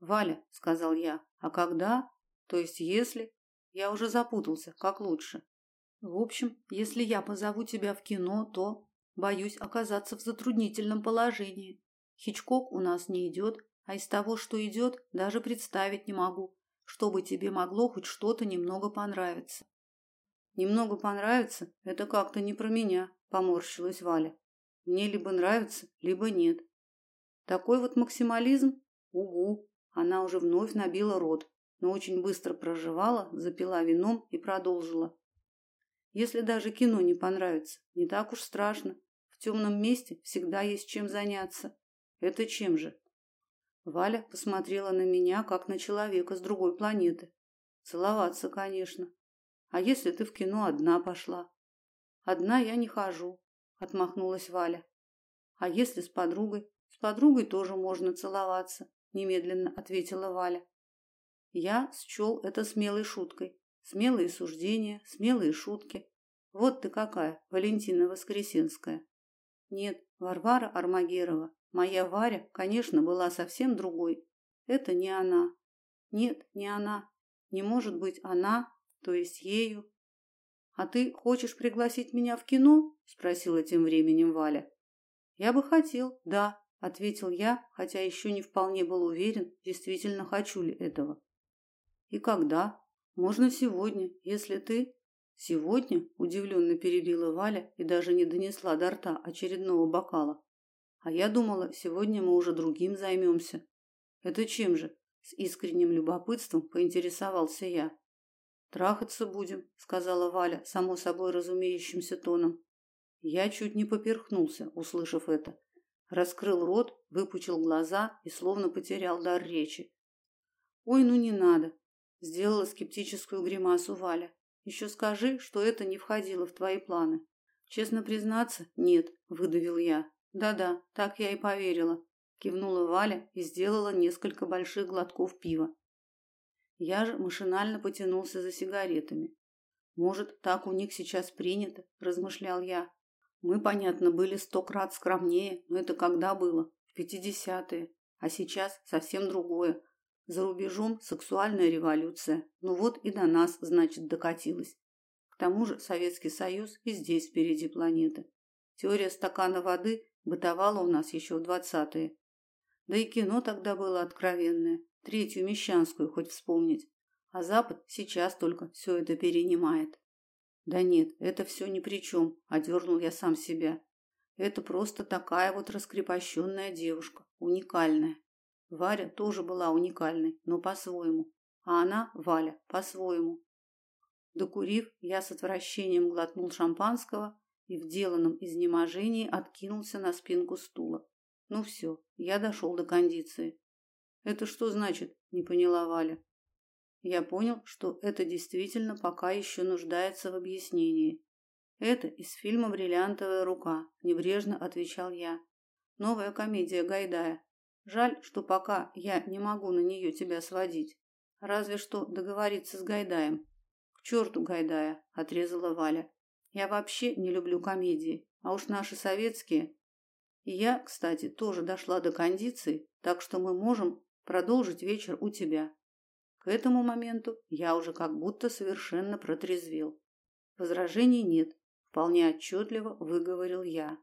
Валя, сказал я. А когда? То есть если? Я уже запутался, как лучше. В общем, если я позову тебя в кино, то боюсь оказаться в затруднительном положении. Хичкок у нас не идет, а из того, что идет, даже представить не могу, чтобы тебе могло хоть что-то немного понравиться. Немного понравится это как-то не про меня, поморщилась Валя. Мне либо нравится, либо нет. Такой вот максимализм? Угу. Она уже вновь набила рот, но очень быстро прожевала, запила вином и продолжила. Если даже кино не понравится, не так уж страшно. В темном месте всегда есть чем заняться. Это чем же? Валя посмотрела на меня, как на человека с другой планеты. Целоваться, конечно. А если ты в кино одна пошла? Одна я не хожу, отмахнулась Валя. А если с подругой? С подругой тоже можно целоваться, немедленно ответила Валя. Я счел это смелой шуткой. Смелые суждения, смелые шутки. Вот ты какая, Валентина Воскресенская. Нет, Варвара Армагерова, моя Варя, конечно, была совсем другой. Это не она. Нет, не она. Не может быть она, то есть ею. А ты хочешь пригласить меня в кино? спросила тем временем Валя. Я бы хотел, да, ответил я, хотя еще не вполне был уверен, действительно хочу ли этого. И когда? Можно сегодня, если ты Сегодня, удивленно перебила Валя и даже не донесла до рта очередного бокала. А я думала, сегодня мы уже другим займемся. Это чем же? С искренним любопытством поинтересовался я. Трахаться будем, сказала Валя, само собой разумеющимся тоном. Я чуть не поперхнулся, услышав это. Раскрыл рот, выпучил глаза и словно потерял дар речи. Ой, ну не надо, сделала скептическую гримасу Валя. Еще скажи, что это не входило в твои планы. Честно признаться, нет, выдавил я. Да-да, так я и поверила, кивнула Валя и сделала несколько больших глотков пива. Я же машинально потянулся за сигаретами. Может, так у них сейчас принято, размышлял я. Мы, понятно, были сто крат скромнее, но это когда было? В пятидесятые. А сейчас совсем другое. За рубежом сексуальная революция. Ну вот и до нас, значит, докатилась. К тому же Советский Союз и здесь впереди планеты. Теория стакана воды бытовала у нас еще в двадцатые. Да и кино тогда было откровенное третью мещанскую хоть вспомнить. А Запад сейчас только все это перенимает. Да нет, это все ни при чем, одернул я сам себя. Это просто такая вот раскрепощенная девушка, уникальная. Варя тоже была уникальной, но по-своему. А она, Валя, по-своему. Докурив, я с отвращением глотнул шампанского и в деланном изнеможении откинулся на спинку стула. Ну все, я дошел до кондиции. Это что значит? не поняла Валя. Я понял, что это действительно пока еще нуждается в объяснении. Это из фильма Бриллиантовая рука, небрежно отвечал я. Новая комедия Гайдая. Жаль, что пока я не могу на нее тебя сводить. Разве что договориться с Гайдаем. К черту Гайдая, отрезала Валя. Я вообще не люблю комедии, а уж наши советские. И я, кстати, тоже дошла до кондиции, так что мы можем продолжить вечер у тебя. К этому моменту я уже как будто совершенно протрезвел. Возражений нет, вполне отчетливо выговорил я.